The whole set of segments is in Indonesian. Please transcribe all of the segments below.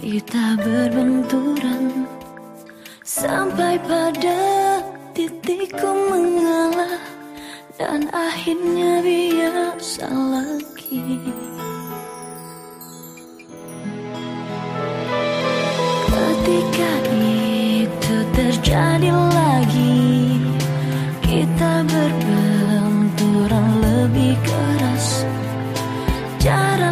Kita berbenturan Sampai pada titikku mengalah Dan akhirnya biasa lagi Ketika itu terjadi lagi Kita berbenturan lebih keras. Jarak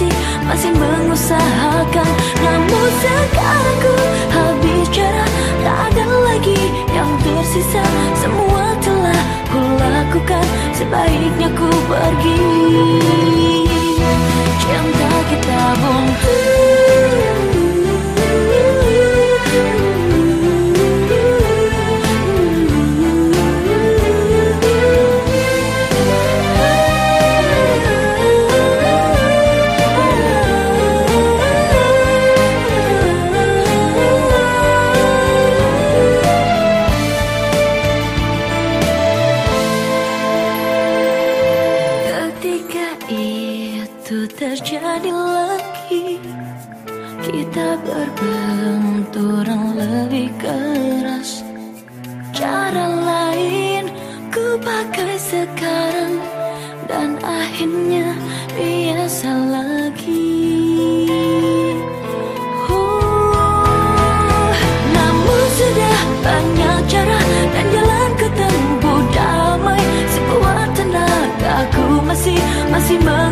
masih masih mengusahakan. Namun sekarang ku habis cara Tak ada lagi yang tersisa. Semua telah ku lakukan Sebaiknya ku pergi terjadi lagi. Kita berbenturan lebih keras. Cara lain ku pakai sekarang. Dan akhirnya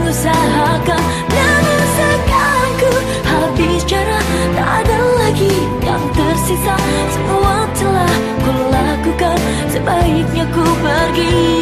mengusahakan Namun sekarang ku habis cara Tak ada lagi yang tersisa. Semua telah ku lakukan Sebaiknya ku pergi